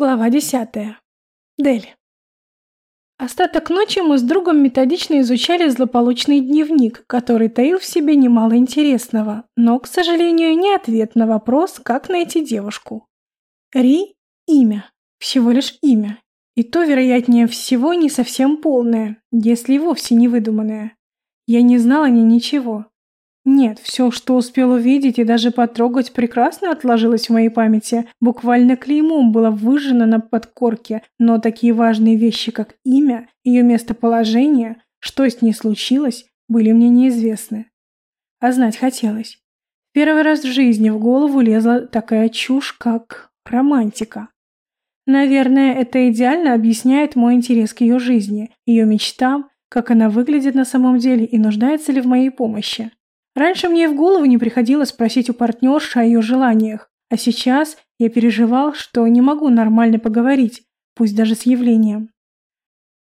Глава десятая. Дель. Остаток ночи мы с другом методично изучали злополучный дневник, который таил в себе немало интересного, но, к сожалению, не ответ на вопрос, как найти девушку. Ри – имя. Всего лишь имя. И то, вероятнее всего, не совсем полное, если вовсе не выдуманное. Я не знала ней ничего, нет, все, что успел увидеть и даже потрогать, прекрасно отложилось в моей памяти. Буквально клеймом было выжжено на подкорке, но такие важные вещи, как имя, ее местоположение, что с ней случилось, были мне неизвестны. А знать хотелось. Первый раз в жизни в голову лезла такая чушь, как романтика. Наверное, это идеально объясняет мой интерес к ее жизни, ее мечтам, как она выглядит на самом деле и нуждается ли в моей помощи. Раньше мне в голову не приходило спросить у партнерши о ее желаниях, а сейчас я переживал, что не могу нормально поговорить, пусть даже с явлением.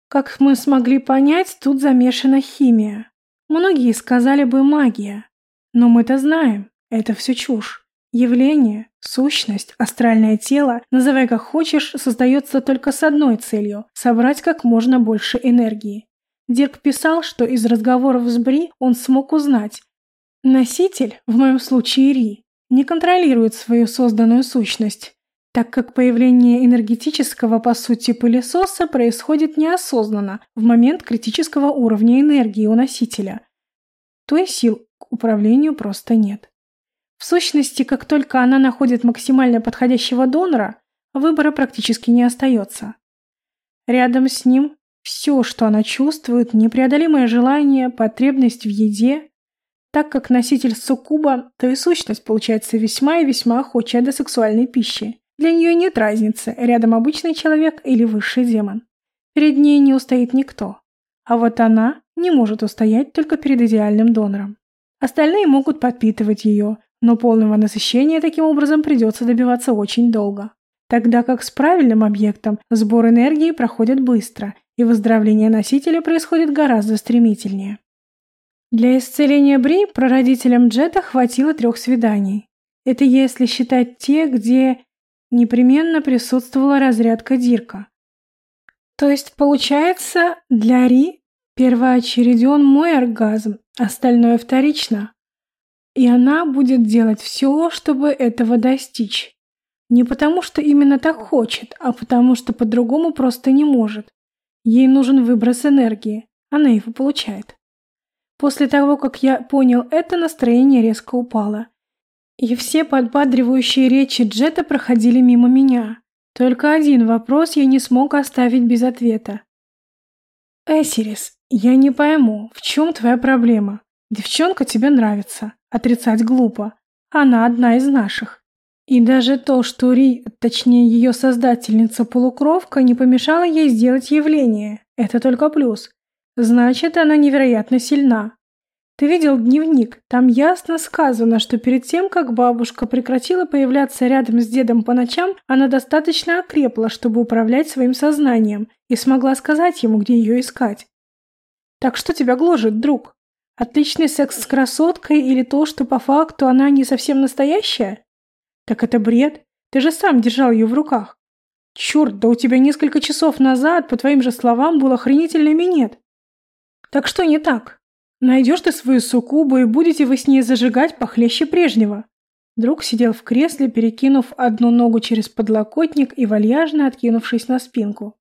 Как мы смогли понять, тут замешана химия. Многие сказали бы магия. Но мы-то знаем, это все чушь. Явление, сущность, астральное тело, называй как хочешь, создается только с одной целью – собрать как можно больше энергии. Дирк писал, что из разговоров с Бри он смог узнать, Носитель, в моем случае Ри, не контролирует свою созданную сущность, так как появление энергетического, по сути, пылесоса происходит неосознанно, в момент критического уровня энергии у носителя. То есть сил к управлению просто нет. В сущности, как только она находит максимально подходящего донора, выбора практически не остается. Рядом с ним все, что она чувствует, непреодолимое желание, потребность в еде, так как носитель суккуба, то и сущность получается весьма и весьма охочая до сексуальной пищи. Для нее нет разницы, рядом обычный человек или высший демон. Перед ней не устоит никто. А вот она не может устоять только перед идеальным донором. Остальные могут подпитывать ее, но полного насыщения таким образом придется добиваться очень долго. Тогда как с правильным объектом сбор энергии проходит быстро, и выздоровление носителя происходит гораздо стремительнее. Для исцеления Бри прародителям Джета хватило трех свиданий. Это если считать те, где непременно присутствовала разрядка Дирка. То есть, получается, для Ри первоочереден мой оргазм, остальное вторично. И она будет делать все, чтобы этого достичь. Не потому, что именно так хочет, а потому, что по-другому просто не может. Ей нужен выброс энергии. Она его получает. После того, как я понял это, настроение резко упало. И все подбадривающие речи Джета проходили мимо меня. Только один вопрос я не смог оставить без ответа. «Эсирис, я не пойму, в чем твоя проблема? Девчонка тебе нравится. Отрицать глупо. Она одна из наших. И даже то, что Ри, точнее ее создательница-полукровка, не помешала ей сделать явление. Это только плюс. Значит, она невероятно сильна. Ты видел дневник? Там ясно сказано, что перед тем, как бабушка прекратила появляться рядом с дедом по ночам, она достаточно окрепла, чтобы управлять своим сознанием, и смогла сказать ему, где ее искать. Так что тебя гложет, друг? Отличный секс с красоткой или то, что по факту она не совсем настоящая? Так это бред. Ты же сам держал ее в руках. Черт, да у тебя несколько часов назад, по твоим же словам, был охренительный минет. Так что не так? Найдешь ты свою суккубу и будете вы с ней зажигать похлеще прежнего. Друг сидел в кресле, перекинув одну ногу через подлокотник и вальяжно откинувшись на спинку.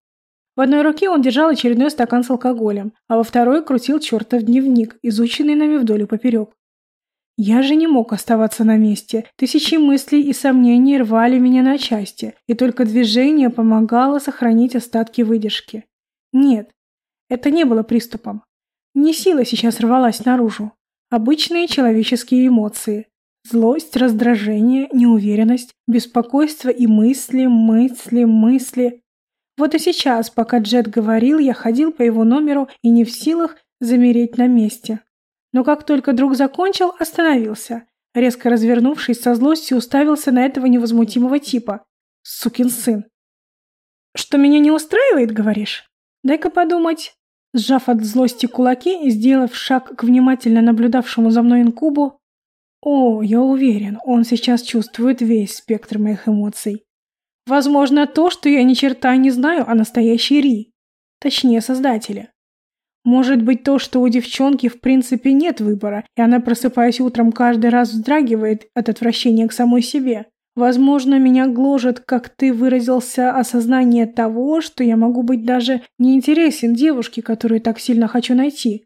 В одной руке он держал очередной стакан с алкоголем, а во второй крутил чертов дневник, изученный нами вдоль и поперек. Я же не мог оставаться на месте. Тысячи мыслей и сомнений рвали меня на части, и только движение помогало сохранить остатки выдержки. Нет, это не было приступом. Не сила сейчас рвалась наружу. Обычные человеческие эмоции. Злость, раздражение, неуверенность, беспокойство и мысли, мысли, мысли. Вот и сейчас, пока Джет говорил, я ходил по его номеру и не в силах замереть на месте. Но как только друг закончил, остановился. Резко развернувшись со злостью, уставился на этого невозмутимого типа. Сукин сын. «Что меня не устраивает, говоришь? Дай-ка подумать. Сжав от злости кулаки и сделав шаг к внимательно наблюдавшему за мной инкубу, «О, я уверен, он сейчас чувствует весь спектр моих эмоций. Возможно, то, что я ни черта не знаю о настоящей Ри. Точнее, создателе. Может быть то, что у девчонки в принципе нет выбора, и она, просыпаясь утром, каждый раз вздрагивает от отвращения к самой себе. Возможно, меня гложет, как ты выразился, осознание того, что я могу быть даже неинтересен девушке, которую так сильно хочу найти.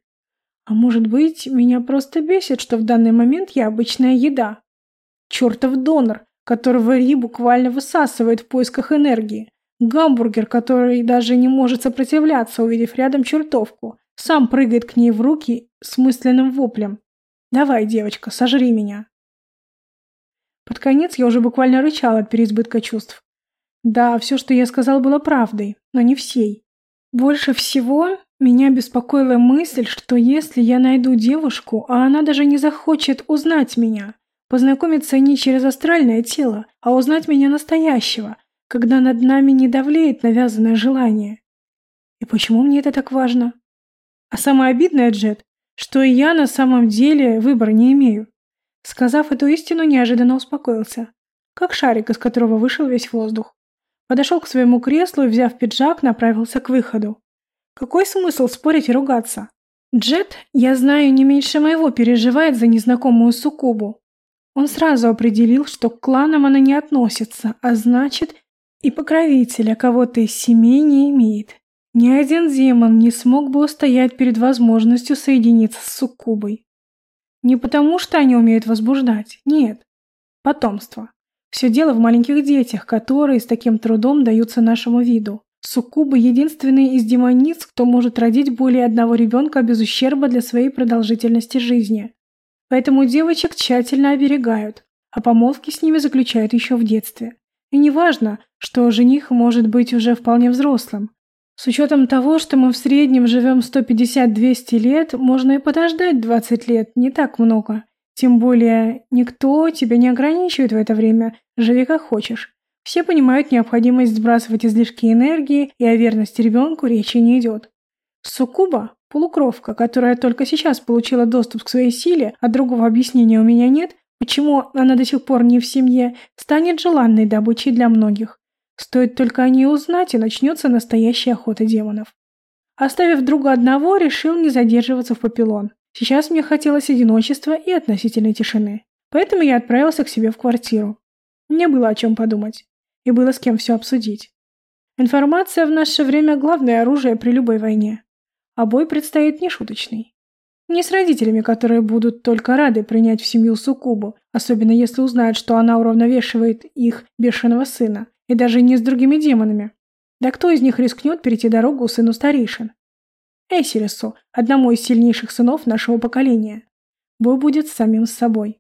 А может быть, меня просто бесит, что в данный момент я обычная еда. Чертов донор, которого Ри буквально высасывает в поисках энергии. Гамбургер, который даже не может сопротивляться, увидев рядом чертовку. Сам прыгает к ней в руки с мысленным воплем. «Давай, девочка, сожри меня». Под конец я уже буквально рычала от переизбытка чувств. Да, все, что я сказал, было правдой, но не всей. Больше всего меня беспокоила мысль, что если я найду девушку, а она даже не захочет узнать меня, познакомиться не через астральное тело, а узнать меня настоящего, когда над нами не давлеет навязанное желание. И почему мне это так важно? А самое обидное, Джет, что и я на самом деле выбора не имею. Сказав эту истину, неожиданно успокоился. Как шарик, из которого вышел весь воздух. Подошел к своему креслу и, взяв пиджак, направился к выходу. Какой смысл спорить и ругаться? Джет, я знаю, не меньше моего переживает за незнакомую суккубу. Он сразу определил, что к кланам она не относится, а значит, и покровителя кого-то из семей не имеет. Ни один демон не смог бы устоять перед возможностью соединиться с суккубой. Не потому, что они умеют возбуждать, нет. Потомство. Все дело в маленьких детях, которые с таким трудом даются нашему виду. Суккубы – единственные из демониц, кто может родить более одного ребенка без ущерба для своей продолжительности жизни. Поэтому девочек тщательно оберегают, а помолвки с ними заключают еще в детстве. И не важно, что жених может быть уже вполне взрослым. С учетом того, что мы в среднем живем 150-200 лет, можно и подождать 20 лет, не так много. Тем более, никто тебя не ограничивает в это время, живи как хочешь. Все понимают необходимость сбрасывать излишки энергии, и о верности ребенку речи не идет. Суккуба – полукровка, которая только сейчас получила доступ к своей силе, а другого объяснения у меня нет, почему она до сих пор не в семье, станет желанной добычей для многих. Стоит только о ней узнать, и начнется настоящая охота демонов. Оставив друга одного, решил не задерживаться в Папилон. Сейчас мне хотелось одиночества и относительной тишины. Поэтому я отправился к себе в квартиру. Мне было о чем подумать. И было с кем все обсудить. Информация в наше время – главное оружие при любой войне. А бой предстоит нешуточный. Не с родителями, которые будут только рады принять в семью Сукубу, особенно если узнают, что она уравновешивает их бешеного сына, и даже не с другими демонами. Да кто из них рискнет перейти дорогу сыну старейшин? Эсерису, одному из сильнейших сынов нашего поколения. Бой будет с самим собой.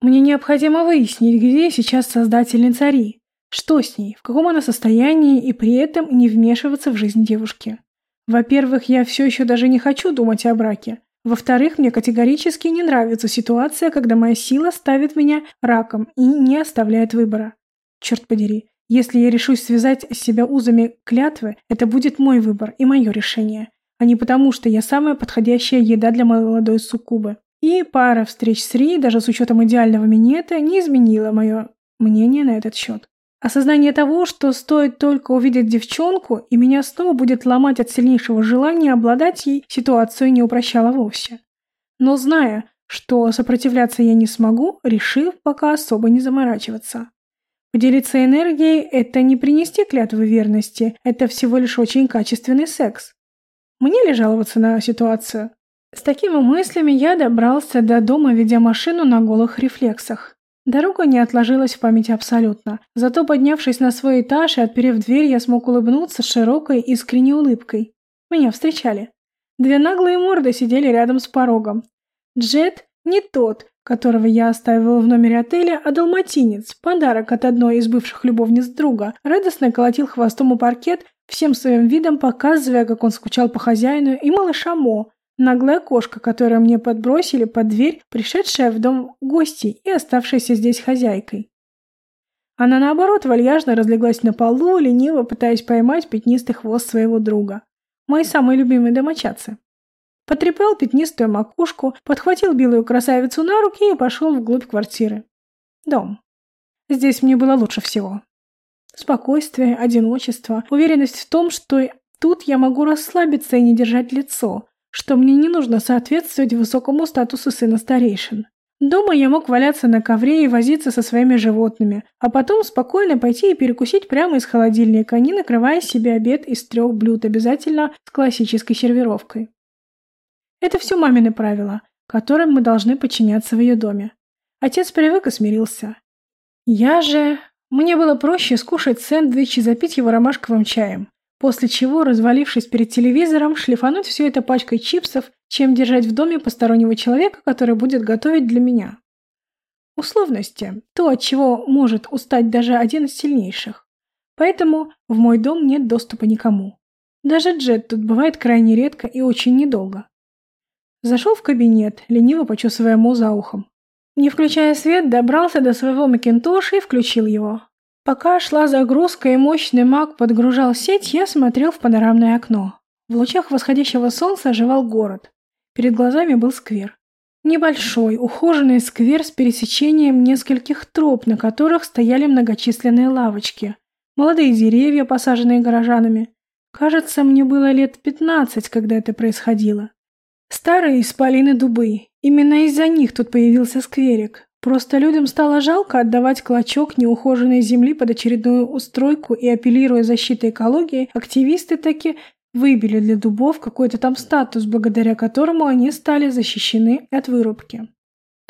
Мне необходимо выяснить, где сейчас создательница Ри, что с ней, в каком она состоянии и при этом не вмешиваться в жизнь девушки. Во-первых, я все еще даже не хочу думать о браке. Во-вторых, мне категорически не нравится ситуация, когда моя сила ставит меня раком и не оставляет выбора. Черт подери, если я решусь связать себя узами клятвы, это будет мой выбор и мое решение, а не потому, что я самая подходящая еда для молодой суккубы. И пара встреч с Ри, даже с учетом идеального минета, не изменила мое мнение на этот счет. Осознание того, что стоит только увидеть девчонку, и меня снова будет ломать от сильнейшего желания обладать ей, ситуацию не упрощало вовсе. Но зная, что сопротивляться я не смогу, решив пока особо не заморачиваться. Поделиться энергией – это не принести клятвы верности, это всего лишь очень качественный секс. Мне ли жаловаться на ситуацию? С такими мыслями я добрался до дома, ведя машину на голых рефлексах. Дорога не отложилась в памяти абсолютно. Зато, поднявшись на свой этаж и отперев дверь, я смог улыбнуться широкой, искренней улыбкой. Меня встречали. Две наглые морды сидели рядом с порогом. Джет не тот, которого я оставила в номере отеля, а далматинец, подарок от одной из бывших любовниц друга, радостно колотил хвостом у паркет, всем своим видом показывая, как он скучал по хозяину, и малыша Мо, наглая кошка, которую мне подбросили под дверь, пришедшая в дом гостей и оставшаяся здесь хозяйкой. Она, наоборот, вальяжно разлеглась на полу, лениво пытаясь поймать пятнистый хвост своего друга. Мои самые любимые домочадцы. Потрепал пятнистую макушку, подхватил белую красавицу на руки и пошел вглубь квартиры. Дом. Здесь мне было лучше всего. Спокойствие, одиночество, уверенность в том, что тут я могу расслабиться и не держать лицо, что мне не нужно соответствовать высокому статусу сына старейшин. Дома я мог валяться на ковре и возиться со своими животными, а потом спокойно пойти и перекусить прямо из холодильника, не накрывая себе обед из трех блюд, обязательно с классической сервировкой. Это все мамины правила, которым мы должны подчиняться в ее доме. Отец привык и смирился. Я же... Мне было проще скушать сэндвич и запить его ромашковым чаем, после чего, развалившись перед телевизором, шлифануть все это пачкой чипсов чем держать в доме постороннего человека, который будет готовить для меня. Условности – то, от чего может устать даже один из сильнейших. Поэтому в мой дом нет доступа никому. Даже джет тут бывает крайне редко и очень недолго. Зашел в кабинет, лениво почесывая му за ухом. Не включая свет, добрался до своего Макинтоша и включил его. Пока шла загрузка и мощный маг подгружал сеть, я смотрел в панорамное окно. В лучах восходящего солнца оживал город. Перед глазами был сквер. Небольшой, ухоженный сквер с пересечением нескольких троп, на которых стояли многочисленные лавочки. Молодые деревья, посаженные горожанами. Кажется, мне было лет пятнадцать, когда это происходило. Старые исполины дубы. Именно из-за них тут появился скверик. Просто людям стало жалко отдавать клочок неухоженной земли под очередную устройку и апеллируя защитой экологии, активисты таки выбили для дубов какой-то там статус, благодаря которому они стали защищены от вырубки.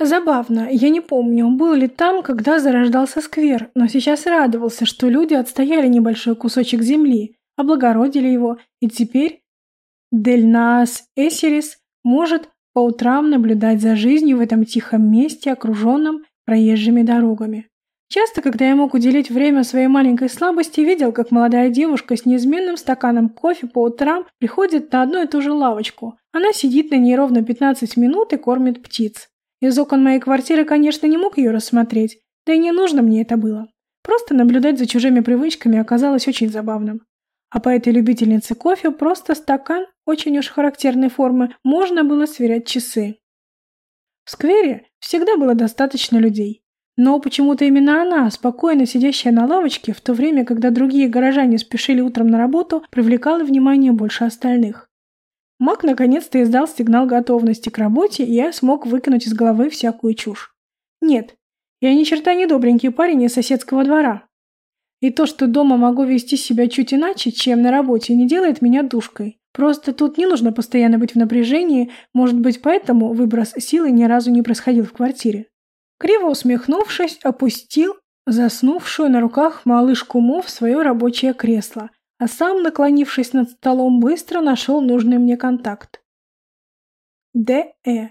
Забавно, я не помню, был ли там, когда зарождался сквер, но сейчас радовался, что люди отстояли небольшой кусочек земли, облагородили его, и теперь Дельнаас Эсерис может по утрам наблюдать за жизнью в этом тихом месте, окруженном проезжими дорогами. Часто, когда я мог уделить время своей маленькой слабости, видел, как молодая девушка с неизменным стаканом кофе по утрам приходит на одну и ту же лавочку. Она сидит на ней ровно 15 минут и кормит птиц. Из окон моей квартиры, конечно, не мог ее рассмотреть, да и не нужно мне это было. Просто наблюдать за чужими привычками оказалось очень забавным. А по этой любительнице кофе просто стакан очень уж характерной формы можно было сверять часы. В сквере всегда было достаточно людей. Но почему-то именно она, спокойно сидящая на лавочке, в то время, когда другие горожане спешили утром на работу, привлекала внимание больше остальных. Мак наконец-то издал сигнал готовности к работе, и я смог выкинуть из головы всякую чушь. Нет, я ни черта не добренький парень из соседского двора. И то, что дома могу вести себя чуть иначе, чем на работе, не делает меня душкой. Просто тут не нужно постоянно быть в напряжении, может быть, поэтому выброс силы ни разу не происходил в квартире. Криво усмехнувшись, опустил заснувшую на руках малышку Мо в свое рабочее кресло, а сам, наклонившись над столом, быстро нашел нужный мне контакт. Д.Э.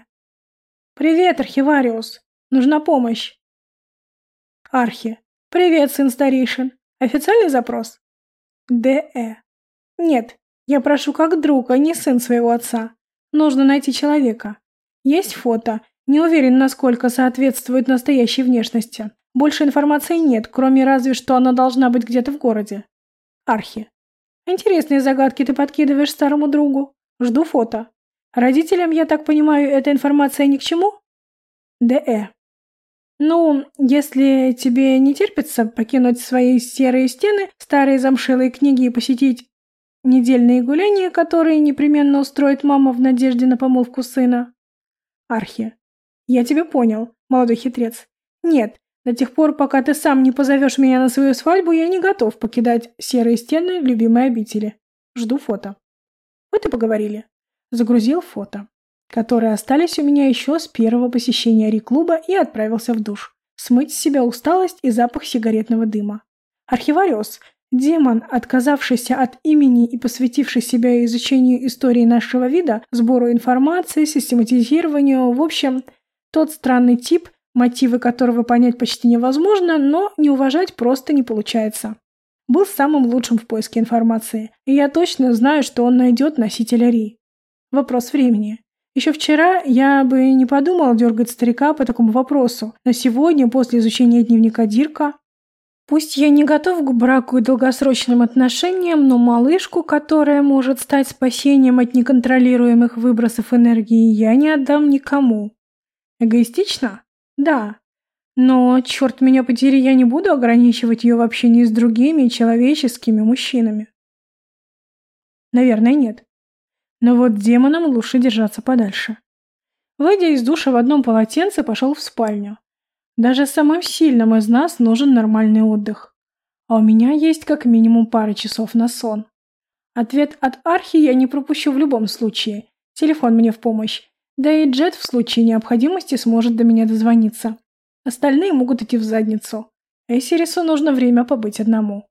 «Привет, Архивариус! Нужна помощь!» Архи. «Привет, сын старейшин! Официальный запрос?» Д.Э. «Нет, я прошу как друг, а не сын своего отца. Нужно найти человека. Есть фото, не уверен, насколько соответствует настоящей внешности. Больше информации нет, кроме разве что она должна быть где-то в городе. Архи. Интересные загадки ты подкидываешь старому другу. Жду фото. Родителям, я так понимаю, эта информация ни к чему? Д.Э. Ну, если тебе не терпится покинуть свои серые стены, старые замшелые книги и посетить недельные гуляния, которые непременно устроит мама в надежде на помолвку сына. Архи. «Я тебя понял, молодой хитрец. Нет, до тех пор, пока ты сам не позовешь меня на свою свадьбу, я не готов покидать серые стены любимой обители. Жду фото». Вот и поговорили. Загрузил фото, которые остались у меня еще с первого посещения Ри-клуба и отправился в душ. Смыть с себя усталость и запах сигаретного дыма. Архивариус, демон, отказавшийся от имени и посвятивший себя изучению истории нашего вида, сбору информации, систематизированию, в общем, тот странный тип, мотивы которого понять почти невозможно, но не уважать просто не получается. Был самым лучшим в поиске информации, и я точно знаю, что он найдет носителя Ри. Вопрос времени. Еще вчера я бы не подумал дергать старика по такому вопросу, но сегодня, после изучения дневника Дирка, Пусть я не готов к браку и долгосрочным отношениям, но малышку, которая может стать спасением от неконтролируемых выбросов энергии, я не отдам никому. Эгоистично? Да. Но, черт меня подери, я не буду ограничивать ее в общении с другими человеческими мужчинами. Наверное, нет. Но вот демонам лучше держаться подальше. Выйдя из душа в одном полотенце, пошел в спальню. Даже самым сильным из нас нужен нормальный отдых. А у меня есть как минимум пара часов на сон. Ответ от Архи я не пропущу в любом случае. Телефон мне в помощь. Да и Джет в случае необходимости сможет до меня дозвониться. Остальные могут идти в задницу. Эсирису нужно время побыть одному.